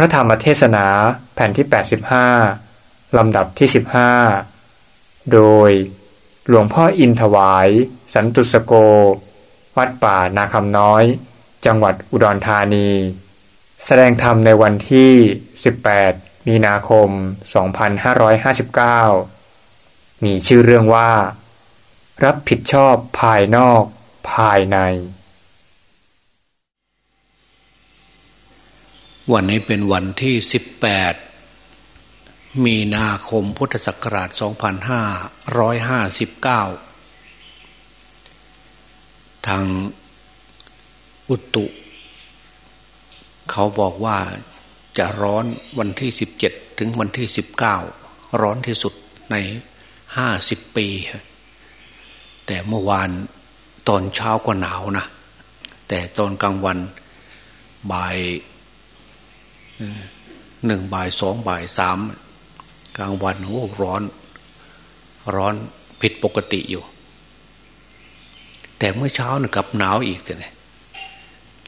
ระธรรมเทศนาแผ่นที่ 85 ลำดับที่ 15 โดยหลวงพ่ออินถวาย สันตุสโก วัดป่านาคำน้อย จังหวัดอุดรธานี แสดงธรรมในวันที่ 18 มีนาคม 2559 มีชื่อเรื่องว่า รับผิดชอบภายนอกภายใน วันนี้เป็นวันที่ 18 มีนาคมพุทธศักราช 2559 ทางอุตุ เขาบอกว่าจะร้อนวันที่ 17 ถึงวันที่ 19 ร้อนที่สุดใน 50 ปี แต่เมื่อวานตอนเช้าก็หนาวนะ แต่ตอนกลางวันบ่าย หนึ่งบ่ายสองบ่ายสามกลางวันโอ้ร้อน ร้อนผิดปกติอยู่ แต่เมื่อเช้าเนี่ยกับหนาวอีกแต่เนี่ย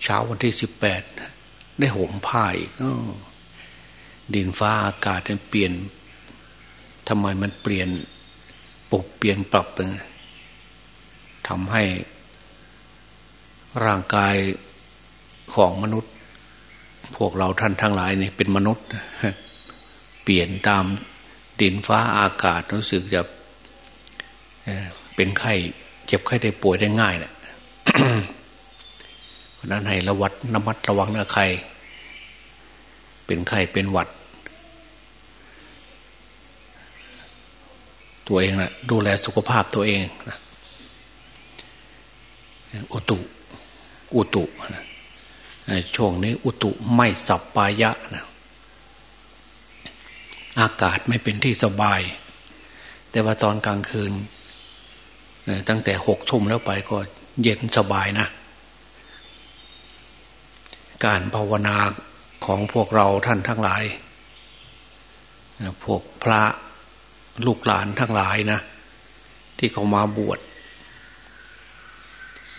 เช้าวันที่สิบแปดได้ห่มผ้าอีกดินฟ้าอากาศเปลี่ยนทำไมมันเปลี่ยนปรับเปลี่ยนปรับเป็นทำให้ร่างกายของมนุษย์ พวกเราท่านทั้งหลายนี่เป็นมนุษย์ เปลี่ยนตามดินฟ้าอากาศรู้สึกจะเป็นไข้เจ็บไข้ได้ป่วยได้ง่ายนะเพราะนั้นให้ระวัดนมัดระวังนะใคร เป็นไข้เป็นหวัด ตัวเองนะดูแลสุขภาพตัวเองนะอุตุอุตุ ช่วงนี้อุตุไม่สับปายะนะอากาศไม่เป็นที่สบาย แต่ว่าตอนกลางคืน ตั้งแต่หกทุ่มแล้วไปก็เย็นสบายนะ การภาวนาของพวกเราท่านทั้งหลาย พวกพระลูกหลานทั้งหลายนะ ที่เขามาบวช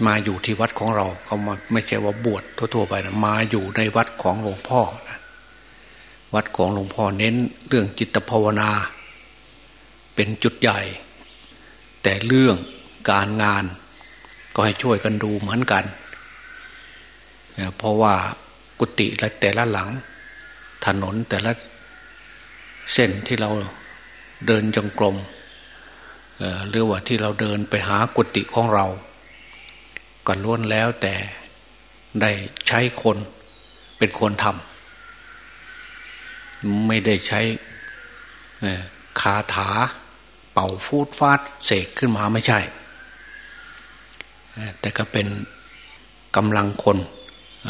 มาอยู่ที่วัดของเราเขามาไม่ใช่ว่าบวชทั่วๆไปนะมาอยู่ในวัดของหลวงพ่อนะวัดของหลวงพ่อเน้นเรื่องจิตภาวนา เป็นจุดใหญ่ แต่เรื่องการงาน ก็ให้ช่วยกันดูเหมือนกัน เพราะว่ากุฏิและแต่ละหลัง ถนนแต่ละเส้นที่เราเดินจงกรมหรือว่าที่เราเดินไปหากุฏิของเรา ก็ล้วนแล้วแต่ได้ใช้คนเป็นคนทำไม่ได้ใช้คาถาเป่าฟูดฟาดเสกขึ้นมาไม่ใช่ แต่ก็เป็นกำลังคน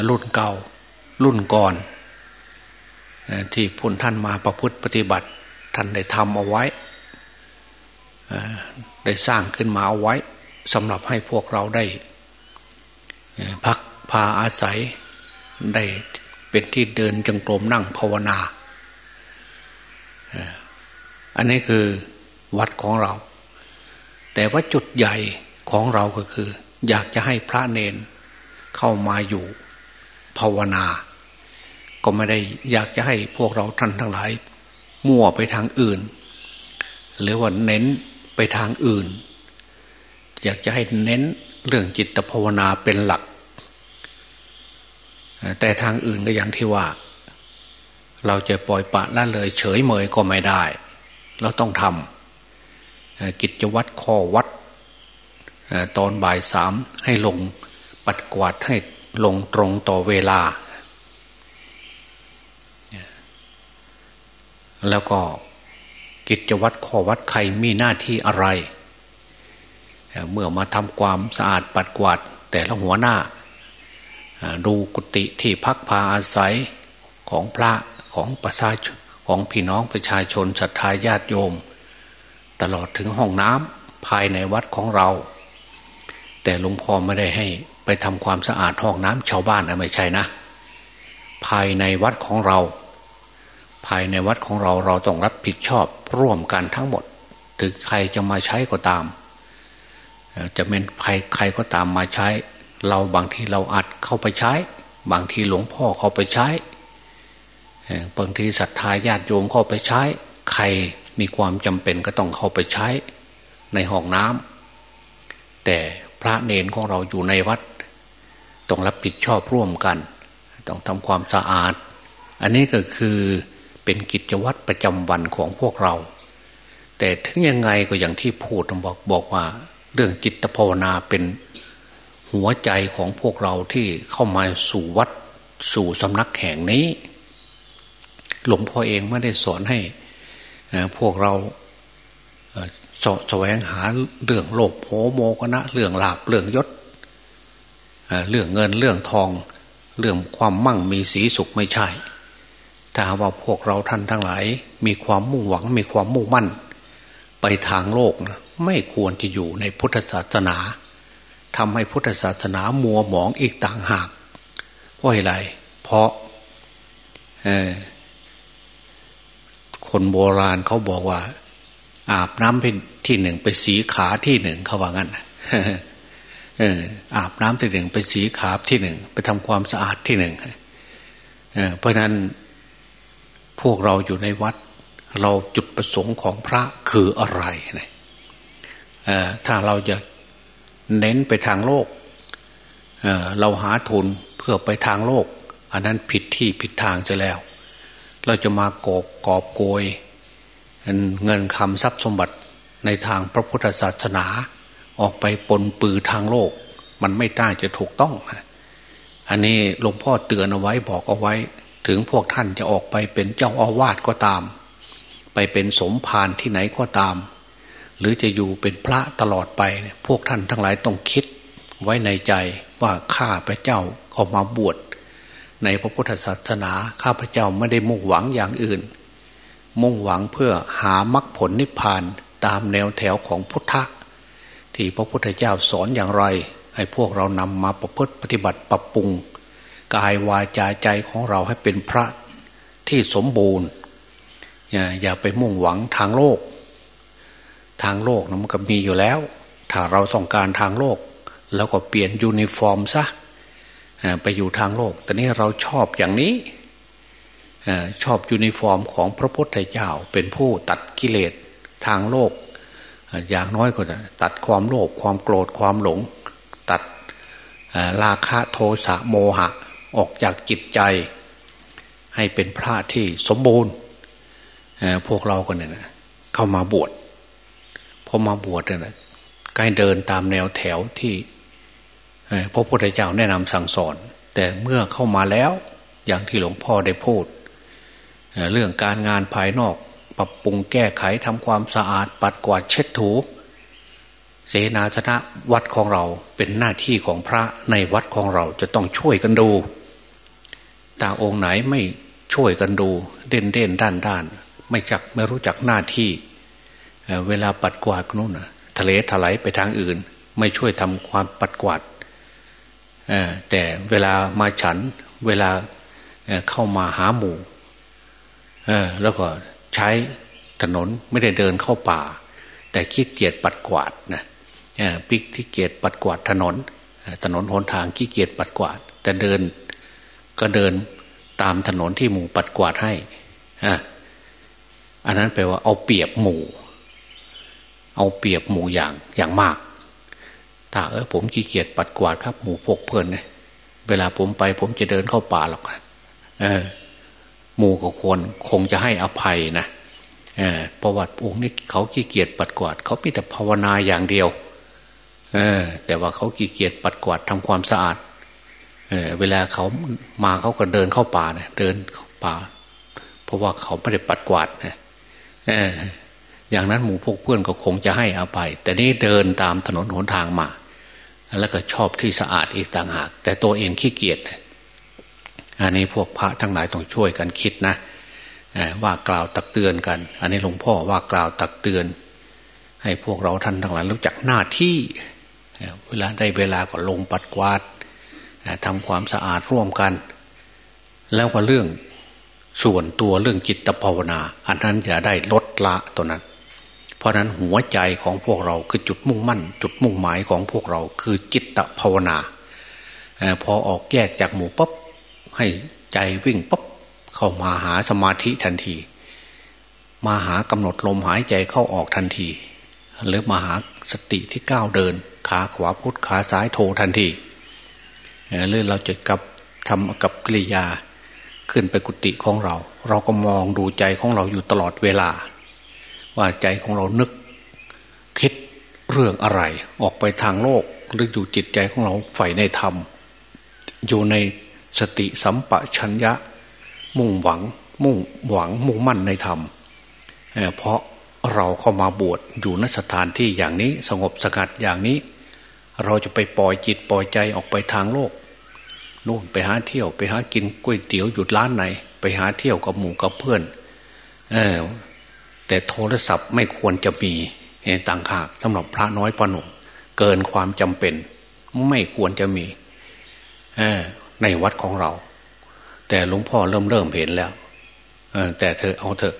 รุ่นเก่ารุ่นก่อน ที่พุนท่านมาประพฤติปฏิบัติ ท่านได้ทำเอาไว้ ได้สร้างขึ้นมาเอาไว้สำหรับให้พวกเราได้ พักพาอาศัยได้เป็นที่เดินจงกรมนั่งภาวนา อันนี้คือวัดของเรา แต่ว่าจุดใหญ่ของเราก็คือ อยากจะให้พระเนนเข้ามาอยู่ภาวนา ก็ไม่ได้อยากจะให้พวกเราท่านทั้งหลาย มั่วไปทางอื่น หรือว่าเน้นไปทางอื่น อยากจะให้เน้น เรื่องจิตภาวนาเป็นหลัก แต่ทางอื่นก็อย่างที่ว่า เราจะปล่อยปะละเลย เฉยเมยก็ไม่ได้ เราต้องทำกิจวัตรข้อวัด ตอนบ่ายสามให้ลงปัดกวาดให้ลงตรงต่อเวลา แล้วก็กิจวัตรข้อวัดใครมีหน้าที่อะไร เมื่อมาทำความสะอาดปัดกวาด แต่ละหัวหน้า ดูกุฏิที่พักพาอาศัยของพระของประชาชนของพี่น้องประชาชนศรัทธาญาติโยม ตลอดถึงห้องน้ำภายในวัดของเรา แต่หลวงพ่อไม่ได้ให้ไปทำความสะอาดห้องน้ำชาวบ้านนะไม่ใช่นะ ภายในวัดของเรา ภายในวัดของเราเราต้องรับผิดชอบร่วมกันทั้งหมด ถึงใครจะมาใช้ก็ตาม จะเป็นใครใครก็ตามมาใช้ เราบางทีเราอัดเข้าไปใช้ บางทีหลวงพ่อเข้าไปใช้บางทีศรัทธาญาติโยมเข้าไปใช้ ใครมีความจำเป็นก็ต้องเข้าไปใช้ในห้องน้ำแต่พระเนนของเราอยู่ในวัด ต้องรับผิดชอบร่วมกัน ต้องทำความสะอาด อันนี้ก็คือเป็นกิจวัตรประจำวันของพวกเรา แต่ถึงยังไงก็อย่างที่พูดบอกบอกว่า เรื่องจิตภาวนาเป็นหัวใจของพวกเราที่เข้ามาสู่วัดสู่สำนักแห่งนี้ หลวงพ่อเองไม่ได้สอนให้พวกเราสะแสวงหาเรื่องโลภโหโมกนะเรื่องลาบเรื่องยศเรื่องเงินเรื่องทอง เรื่องความมั่งมีสีสุขไม่ใช่ ถ้าว่าพวกเราท่านทั้งหลาย มีความมุ่งหวังมีความมุ่งมั่น ไปทางโลกนะ ไม่ควรจะอยู่ในพุทธศาสนาทำให้พุทธศาสนามัวหมองอีกต่างหากเพราะอะไร เพราะคนโบราณเขาบอกว่า อาบน้ำเป็นที่หนึ่งไปสีขาที่หนึ่งเขาว่างั้นอาบน้ำที่หนึ่งไปสีขาที่หนึ่งไปทำความสะอาดที่หนึ่งเพราะนั้นพวกเราอยู่ในวัด เราจุดประสงค์ของพระคืออะไรนะ ถ้าเราจะเน้นไปทางโลกเเราหาทุนเพื่อไปทางโลก อันนั้นผิดที่ผิดทางจะแล้ว เราจะมากอบกอบโกย เงินคำทรัพย์สมบัติในทางพระพุทธศาสนา ออกไปปนปือทางโลก มันไม่ได้จะถูกต้องอันนี้หลวงพ่อเตือนเอาไว้บอกเอาไว้ ถึงพวกท่านจะออกไปเป็นเจ้าอาวาสก็ตาม ไปเป็นสมภารที่ไหนก็ตาม หรือจะอยู่เป็นพระตลอดไป พวกท่านทั้งหลายต้องคิดไว้ในใจว่าข้าพระเจ้าเข้ามาบวชในพระพุทธศาสนาข้าพระเจ้าไม่ได้มุ่งหวังอย่างอื่น มุ่งหวังเพื่อหามรรคผลนิพพานตามแนวแถวของพุทธะที่พระพุทธเจ้าสอนอย่างไร ให้พวกเรานำมาประพฤติปฏิบัติปรับปรุง กายวาจาใจของเราให้เป็นพระที่สมบูรณ์ อย่าไปมุ่งหวังทางโลก ทางโลกนะมันก็มีอยู่แล้ว ถ้าเราต้องการทางโลกแล้วก็เปลี่ยนยูนิฟอร์มซะไปอยู่ทางโลก แต่นี้เราชอบอย่างนี้ชอบยูนิฟอร์มของพระพุทธเจ้าเป็นผู้ตัดกิเลสทางโลก อย่างน้อยก็ตัดความโลภความโกรธความหลง ตัดราคะโทสะโมหะออกจากจิตใจ ให้เป็นพระที่สมบูรณ์พวกเราก็เนี่ยเข้ามาบวช อมาบวชเนี่ยกายเดินตามแนวแถวที่พระพุทธเจ้าแนะนำสั่งสอน แต่เมื่อเข้ามาแล้วอย่างที่หลวงพ่อได้พูด เรื่องการงานภายนอก ปรับปรุงแก้ไขทำความสะอาด ปัดกวาดเช็ดถู เสนาสนะวัดของเราเป็นหน้าที่ของพระในวัดของเราจะต้องช่วยกันดูตาองค์ไหนไม่ช่วยกันดู เด่นเด่นด้านด้านไม่จักไม่รู้จักหน้าที่ เวลาปัดกวาดนู่นทะเลถลายไปทางอื่น ไม่ช่วยทำความปัดกวาดแต่เวลามาฉันเวลาเข้ามาหาหมู่แล้วก็ใช้ถนนไม่ได้เดินเข้าป่า แต่ขี้เกียจปัดกวาดนะปิกที่เกียจปัดกวาดถนน ถนนหนทางขี้เกียจปัดกวาด แต่เดินก็เดินตามถนนที่หมู่ปัดกวาดให้อันนั้นแปลว่าเอาเปรียบหมู่ เอาเปรียบหมู่อย่างอย่างมากถ้าเออผมขี้เกียจปัดกวาดครับ หมู่พกเพื่อนเนี่ยเวลาผมไป ผมจะเดินเข้าป่าหรอกเออ หมู่ก็ควรคงจะให้อภัยนะเออประวัติองค์นี้เขาขี้เกียจปัดกวาด เขามีแต่ภาวนาอย่างเดียว เออ แต่ว่าเขาขี้เกียจปัดกวาดทำความสะอาด เออ เวลาเขามาเขาก็เดินเข้าป่าเนี่ยเดินเข้าป่า เพราะว่าเขาไม่ได้ปัดกวาดนะเออ อย่างนั้นหมู่พวกเพื่อนก็คงจะให้อภัย แต่นี่เดินตามถนนหนทางมา แล้วก็ชอบที่สะอาดอีกต่างหาก แต่ตัวเองขี้เกียจอันนี้พวกพระทั้งหลายต้องช่วยกันคิดนะว่ากล่าวตักเตือนกัน อันนี้หลวงพ่อว่ากล่าวตักเตือน ให้พวกเราท่านทั้งหลายรู้จักหน้าที่เวลาได้เวลาก็ลงปัดกวาดทำความสะอาดร่วมกัน แล้วก็เรื่องส่วนตัวเรื่องจิตภาวนา อันนั้นจะได้ลดละตัวนั้น เพราะนั้นหัวใจของพวกเราคือจุดมุ่งมั่น จุดมุ่งหมายของพวกเราคือจิตภาวนาพอออกแยกจากหมู่ปั๊บให้ใจวิ่งปั๊บเข้ามาหาสมาธิทันที มาหากำหนดลมหายใจเข้าออกทันที หรือมาหาสติที่ก้าวเดิน ขาขวาพุทขาซ้ายโททันทีหรือเราจะกับทำกับกิริยาขึ้นไปกุฏิของเรา เราก็มองดูใจของเราอยู่ตลอดเวลา ว่าใจของเรานึก คิดเรื่องอะไร ออกไปทางโลกหรืออยู่จิตใจของเราใฝ่ในธรรม อยู่ในสติสัมปชัญญะ มุ่งหวัง มุ่งหวังมุ่งมั่นในธรรมเเพราะเราเข้ามาบวชอยู่นสถานที่อย่างนี้สงบสงัดอย่างนี้ เราจะไปปล่อยจิตปล่อยใจออกไปทางโลกนู่นไปหาเที่ยวไปหากินก๋วยเตี๋ยวหยุดร้านไหน ไปหาเที่ยวกับหมู่กับเพื่อน เออ แต่โทรศัพท์ไม่ควรจะมีต่างหากสำหรับพระน้อยประหนุ่มเกินความจำเป็น ไม่ควรจะมีในวัดของเรา แต่หลวงพ่อเริ่มเริ่มเห็นแล้วแต่เธอเอาเถอะ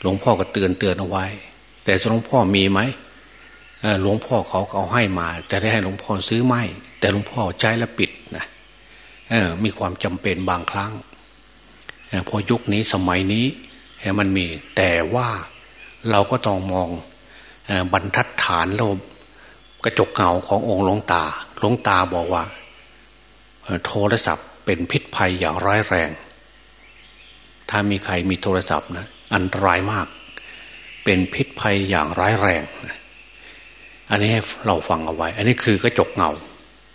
หลวงพ่อก็เตือนเตือนเอาไว้ แต่หลวงพ่อมีไหมหลวงพ่อเขาเอาให้มา แต่ได้ให้หลวงพ่อซื้อไม่ แต่หลวงพ่อใช้แล้วปิดนะมีความจำเป็นบางครั้งพอยุคนี้สมัยนี้ มันมี แต่ว่าเราก็ต้องมองบรรทัดฐานเรากระจกเงาขององค์หลวงตา หลวงตาบอกว่า โทรศัพท์เป็นพิษภัยอย่างร้ายแรง ถ้ามีใครมีโทรศัพท์นะอันตรายมาก เป็นพิษภัยอย่างร้ายแรง อันนี้ให้เราฟังเอาไว้ อันนี้คือกระจกเงา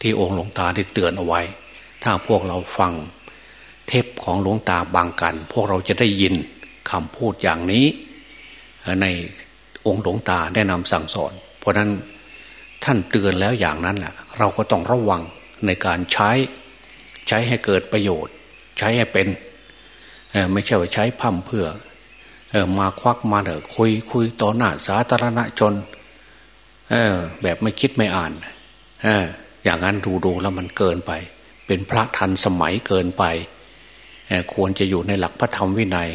ที่องค์หลวงตาได้เตือนเอาไว้ ถ้าพวกเราฟังเทปของหลวงตาบางกัน พวกเราจะได้ยิน คำพูดอย่างนี้ ในองค์หลวงตาแนะนำสั่งสอน เพราะนั้นท่านเตือนแล้วอย่างนั้นแหละเราก็ต้องระวังในการใช้ ใช้ให้เกิดประโยชน์ ใช้ให้เป็นไม่ใช่ว่าใช้พั่มเพื่อมาควักมาเถอะคุยคุยต่อหน้าสาธารณชนแบบไม่คิดไม่อ่านอย่างนั้นดูดูแล้วมันเกินไป เป็นพระทันสมัยเกินไป ควรจะอยู่ในหลักพระธรรมวินัย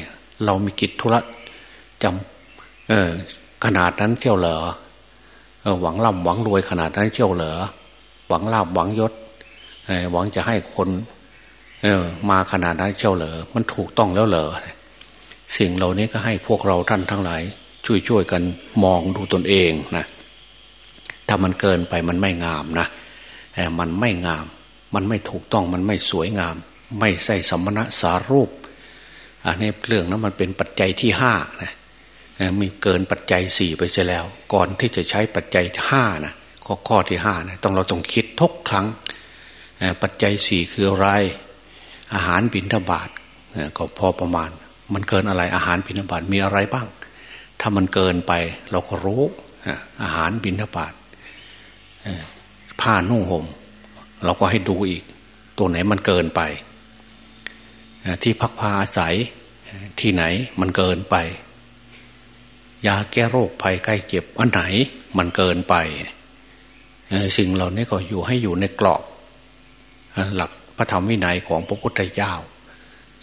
เรามีกิจธุระจำขนาดนั้นเที่ยวเหรอหวังร่ำหวังรวยขนาดนั้นเที่ยวเหรอหวังลาบหวังยศหวังจะให้คนมาขนาดนั้นเที่ยวเหรอมันถูกต้องแล้วเหรอสิ่งเหล่านี้ก็ให้พวกเราท่านทั้งหลาย ช่วยๆกันมองดูตนเองนะถ้ามันเกินไปมันไม่งามนะมันไม่งาม มันไม่ถูกต้องมันไม่สวยงาม ไม่ใส่สมณะสารูป อันนี้เรื่องนั้นมันเป็นปัจจัยที่ห้านะมีเกินปัจจัยสี่ไปเสียแล้ว ก่อนที่จะใช้ปัจจัยห้านะข้อข้อที่ห้านะต้องเราต้องคิดทุกครั้งปัจจัยสี่คืออะไร อาหารบิณฑบาตก็พอประมาณ มันเกินอะไรอาหารบิณฑบาตมีอะไรบ้าง ถ้ามันเกินไปเราก็รู้อาหารบิณฑบาตผ้านุ่งห่มเราก็ให้ดูอีก ตัวไหนมันเกินไป ที่พักพาอาศัยที่ไหนมันเกินไป ยาแก้โรคภัยใกล้เจ็บอันไหนมันเกินไปสิ่งเหล่านี้ก็อยู่ให้อยู่ในกรอบ หลักพระธรรมวินัยของพระพุทธเจ้า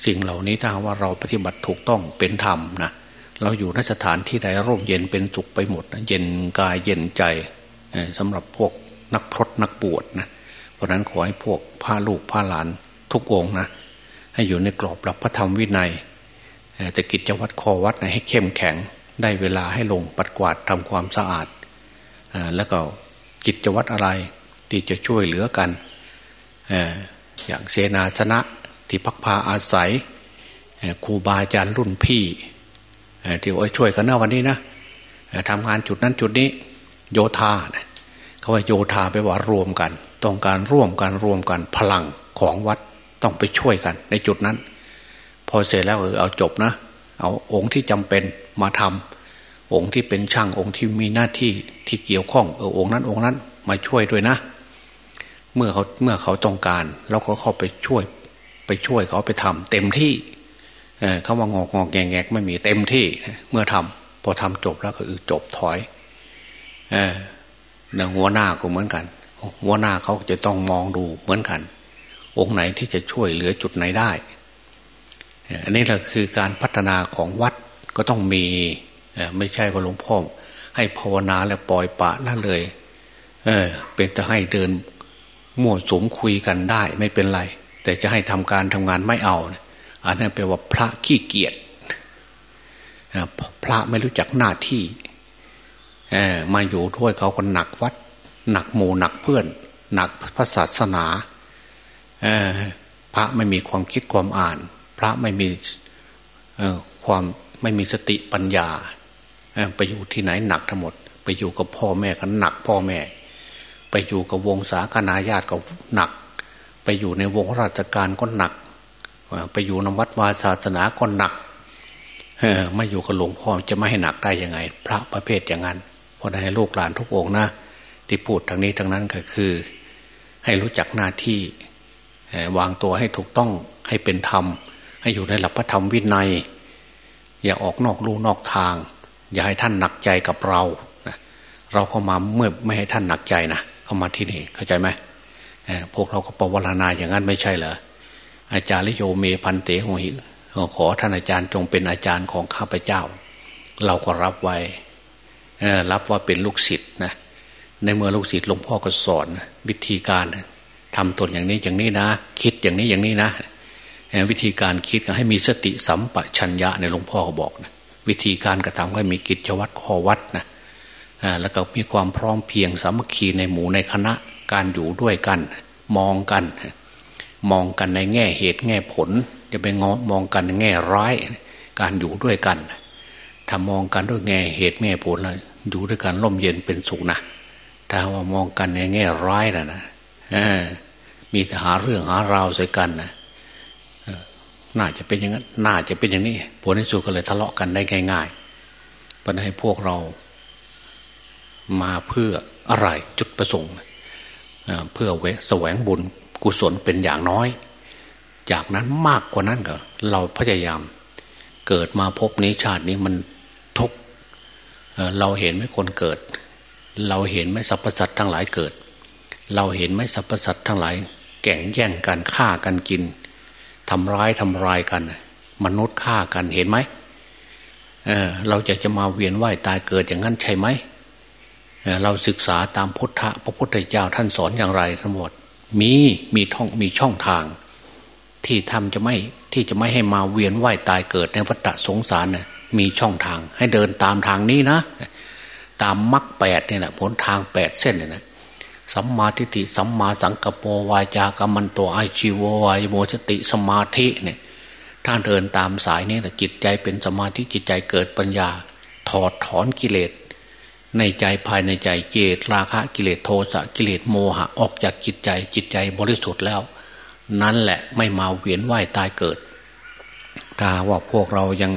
สิ่งเหล่านี้ถ้าว่าเราปฏิบัติถูกต้องเป็นธรรมนะเราอยู่นสถานที่ใดร่มเย็นเป็นสุขไปหมดเย็นกายเย็นใจสำหรับพวกนักพรตนักบวชนะเพราะนั้นขอให้พวกพาลูกพาหลานทุกองนะ ให้อยู่ในกรอบหลักพระธรรมวินัย แต่กิจวัตรคอวัดให้เข้มแข็งได้เวลาให้ลงปัดกวาดทำความสะอาดแล้วก็กิจวัตรอะไรที่จะช่วยเหลือกันอย่างเสนาชนะที่พักพาอาศัยครูบาอาจารย์รุ่นพี่ที่โอ้ยช่วยกันนะวันนี้นะทำงานจุดนั้นจุดนี้โยธาเขาว่าโยธาไปว่ารวมกัน ต้องการร่วมกันรวมกันพลังของวัด ต้องไปช่วยกัน ในจุดนั้น พอเสร็จแล้วเออเอาจบนะ เอาองค์ที่จำเป็นมาทำองค์ที่เป็นช่างองค์ที่มีหน้าที่ที่เกี่ยวข้องเออองค์นั้นองค์นั้น มาช่วยด้วยนะ เมื่อเขาเมื่อเขาต้องการเราก็เข้าไปช่วย ไปช่วยเขาไปทำเต็มที่เอเขาว่างอกงอกแงแงไม่มีเต็มที่ เมื่อทำพอทำจบแล้วก็คือจบถอยเออหัวหน้าก็เหมือนกันหัวหน้าเขาจะต้องมองดูเหมือนกัน องค์ไหนที่จะช่วยเหลือจุดไหนได้ อันนี้แหละคือการพัฒนาของวัดก็ต้องมีไม่ใช่ว่าหลวงพ่อให้ภาวนาแล้วปล่อยปะละเลยเออเป็นจะให้เดินมั่วสมคุยกันได้ ไม่เป็นไร แต่จะให้ทำการทำงานไม่เอาอันนั้นแปลว่าพระขี้เกียจพระไม่รู้จักหน้าที่มาอยู่ด้วยเขาก็หนักวัด หนักหมู่หนักเพื่อน หนักพระศาสนา พระไม่มีความคิดความอ่าน พระไม่มีความไม่มีสติปัญญาไปอยู่ที่ไหนหนักทั้งหมด ไปอยู่กับพ่อแม่ก็หนักพ่อแม่ ไปอยู่กับวงศาคณาญาติก็หนัก ไปอยู่ในวงราชการก็หนัก ไปอยู่นวัดวาศาสนาก็หนักมาอยู่กับหลวงพ่อจะไม่ให้หนักได้ยังไง พระประเภทอย่างนั้น เพราะให้ลูกหลานทุกองนะ ที่พูดทางนี้ทางนั้นก็คือ ให้รู้จักหน้าที่ วางตัวให้ถูกต้องให้เป็นธรรม ให้อยู่ในหลักพระธรรมวินัย อย่าออกนอกลู่นอกทาง อย่าให้ท่านหนักใจกับเราเราเข้ามาเมื่อไม่ให้ท่านหนักใจนะเข้ามาที่นี่เข้าใจไหมพวกเราก็ปวารณาอย่างนั้นไม่ใช่เหรออาจารย์ลิโยเมพันเตหหิขอท่านอาจารย์จงเป็นอาจารย์ของข้าพเจ้า เราก็รับไว้รับว่าเป็นลูกศิษย์นะในเมื่อลูกศิษย์หลวงพ่อก็สอนวิธีการ ทำตนอย่างนี้อย่างนี้นะ คิดอย่างนี้อย่างนี้นะ วิธีการคิดก็ให้มีสติสัมปชัญญะในหลวงพ่อบอกนะวิธีการกระทำให้มีกิจวัตรข้อวัดนะแล้วก็มีความพร้อมเพียงสามัคคีในหมู่ในคณะการอยู่ด้วยกัน มองกัน มองกันในแง่เหตุแง่ผล จะไปงอมองกันในแง่ร้าย การอยู่ด้วยกันถ้ามองกันด้วยแง่เหตุแง่ผลแล้วอยู่ด้วยกันร่มเย็นเป็นสุขนะถ้าว่ามองกันในแง่ร้ายนะนะ มีแต่หาเรื่องหาราวใส่กันนะน่าจะเป็นอย่างนั้น น่าจะเป็นอย่างนี้ผลที่สุดก็เลยทะเลาะกันได้ง่ายๆเพราะให้พวกเรา มาเพื่ออะไรจุดประสงค์เพื่อเวแสวงบุญกุศลเป็นอย่างน้อย จากนั้นมากกว่านั้นก็เราพยายาม เกิดมาพบนี้ชาตินี้มันทุกเราเห็นไหมคนเกิด เราเห็นไหมสรรพสัตว์ทั้งหลายเกิด เราเห็นไหมสรรพสัตว์ทั้งหลาย แก่งแย่งกันฆ่ากันกินทำร้ายทำลายกัน มนุษย์ฆ่ากันเห็นไหมเเราจะจะมาเวียนว่ายตายเกิดอย่างนั้นใช่ไหมเราศึกษาตามพุทธะพระพุทธเจ้าท่านสอนอย่างไรทั้งหมด มีมีท่องมีช่องทาง ที่ทำจะไม่ที่จะไม่ให้มาเวียนว่ายตายเกิดในวัฏสงสารนะมีช่องทางให้เดินตามทางนี้นะ ตามมรรคแปดเนี่ยนะผลทางแปดเส้นเนี่ยนะ สัมมาทิฏฐิสัมมาสังกปรวาจากรรมันตัวไอชีววายโมสติสมาธิเนี่ยถ้านเดินตามสายนี้นะจิตใจเป็นสมาธิจิตใจเกิดปัญญา ถอดถอนกิเลส ในใจภายในใจเจตราคะกิเลสโทสะกิเลสโมหะออกจากจิตใจจิตใจบริสุทธิ์แล้ว นั่นแหละไม่มาเวียนว่ายตายเกิดถ้าว่าพวกเรายัง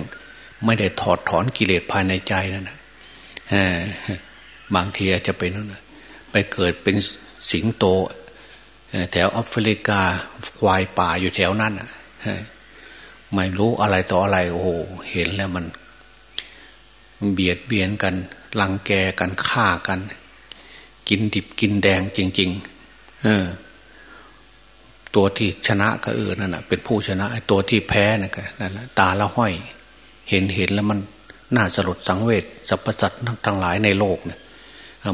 ไม่ได้ถอดถอนกิเลสภายในใจนั่นนะบางทีอาจจะเป็นนั่น ไปเกิดเป็นสิงโต แถวแอฟริกาควายป่าอยู่แถวนั้นไม่รู้อะไรต่ออะไร โอ้โหเห็นแล้วมัน เบียดเบียนกันลังแกกันฆ่ากัน กินดิบกินแดงจริง ๆ เออ ตัวที่ชนะก็เออนั่นแหะเป็นผู้ชนะไอ้ตัวที่แพ้นั่นก็นั่นแหละตาละห้อย เห็นเห็นแล้วมันน่าสลดสังเวชสรรพสัตว์ทั้งหลายในโลกเนี่ย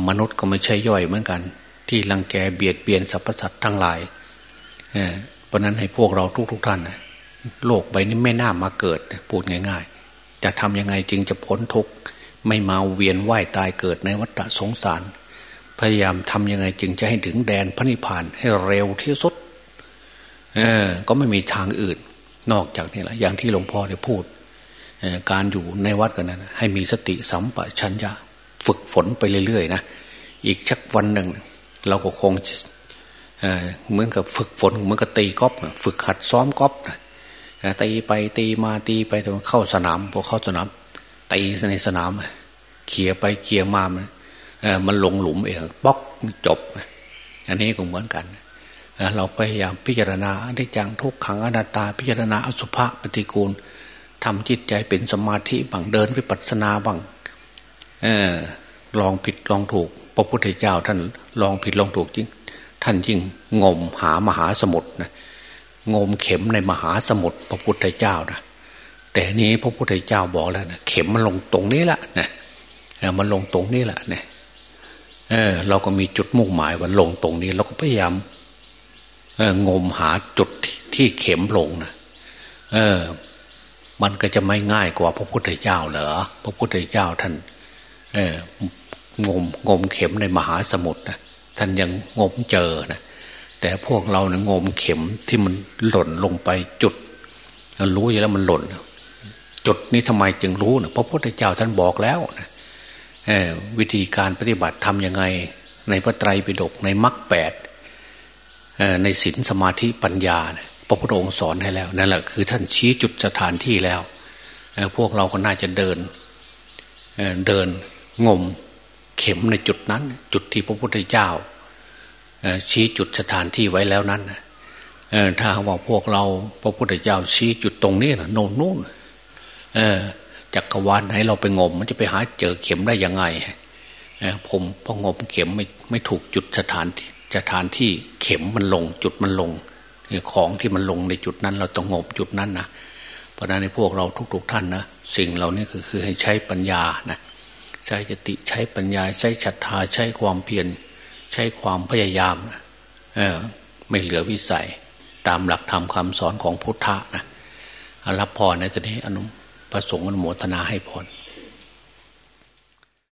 มนุษย์ก็ไม่ใช่ย่อยเหมือนกัน ที่ลังแกเบียดเบียนสรรพสัตว์ทั้งหลายเพราะนั้นให้พวกเราทุกๆทท่านโลกใบนี้ไม่น่ามาเกิดพูดง่าย ๆ จะทำยังไงจึงจะพ้นทุกข์ไม่มาเวียนว่ายตายเกิดในวัฏสงสาร พยายามทำยังไงจึงจะให้ถึงแดนพระนิพพานให้เร็วที่สุดเออก็ไม่มีทางอื่น นอกจากนี้แหละอย่างที่หลวงพ่อได้พูดการอยู่ในวัดกันนั้นให้มีสติสัมปชัญญะ ฝึกฝนไปเรื่อยๆนะอีกชักวันหนึ่ง เราก็คงเหมือนกับฝึกฝนเหมือนกับตีกอล์ฟฝึกหัดซ้อมกอล์ฟตีไปตีมาตีไปจนเข้าสนามพอเข้าสนามตีในสนามเขี่ยไปเขี่ยมามันมันลงหลุมเองบล็อกจบ อันนี้ก็เหมือนกันเราพยายามพิจารณาอนิจจังทุกขังอนัตตา พิจารณาอสุภะปฏิกูลทำจิตใจเป็นสมาธิบังเดินวิปัสสนาบัง ลองผิดลองถูก พระพุทธเจ้าท่านลองผิดลองถูกจริง ท่านยิ่งงมหามหาสมุทรนะงมเข็มในมหาสมุทรพระพุทธเจ้านะแต่นี้พระพุทธเจ้าบอกแล้วนะเข็มมันลงตรงนี้แหละนะมันลงตรงนี้แหละเนี่ยเออ เราก็มีจุดมุ่งหมายว่าลงตรงนี้ เราก็พยายามงมหาจุดที่เข็มลงนะเออ มันก็จะไม่ง่ายกว่าพระพุทธเจ้าเหรอพระพุทธเจ้าท่าน งมงมเข็มในมหาสมุทรนะท่านยังงมเจอนะแต่พวกเราเนะงมเข็มที่มันหล่นลงไปจุดรู้อยู่แล้วมันหล่นจุดนี้ทำไมจึงรู้เนะพระพุทธเจ้าท่านบอกแล้วนะวิธีการปฏิบัติทำยังไง ในพระไตรปิฎกในมรรคแปดในศีลสมาธิปัญญาพระพุทธองค์สอนให้แล้วนั่นแหละคือท่านชี้จุดสถานที่แล้วพวกเราก็น่าจะเดินเดิน งมเข็มในจุดนั้น จุดที่พระพุทธเจ้าชี้จุดสถานที่ไว้แล้วนั้นถ้าว่าพวกเราพระพุทธเจ้าชี้จุดตรงนี้นะโน่นนู่นจักรวาลให้เราไปงม มันจะไปหาเจอเข็มได้ยังไงผมพองมเข็มไม่ไม่ถูกจุดสถานสถานที่เข็มมันลง จุดมันลงของที่มันลงในจุดนั้น เราต้องงมจุดนั้นนะเพราะนั้นในพวกเราทุก ๆ ท่านนะสิ่งเหล่านี้คือคือให้ใช้ปัญญานะ ใช้จติใช้ปัญญา ใช้ศรัทธาใช้ความเพียรใช้ความพยายามเออไม่เหลือวิสัยตามหลักธรรมคาสอนของพุทธะนะรับพรในตอนนี้อนุประสงค์อนุโมทนาให้พร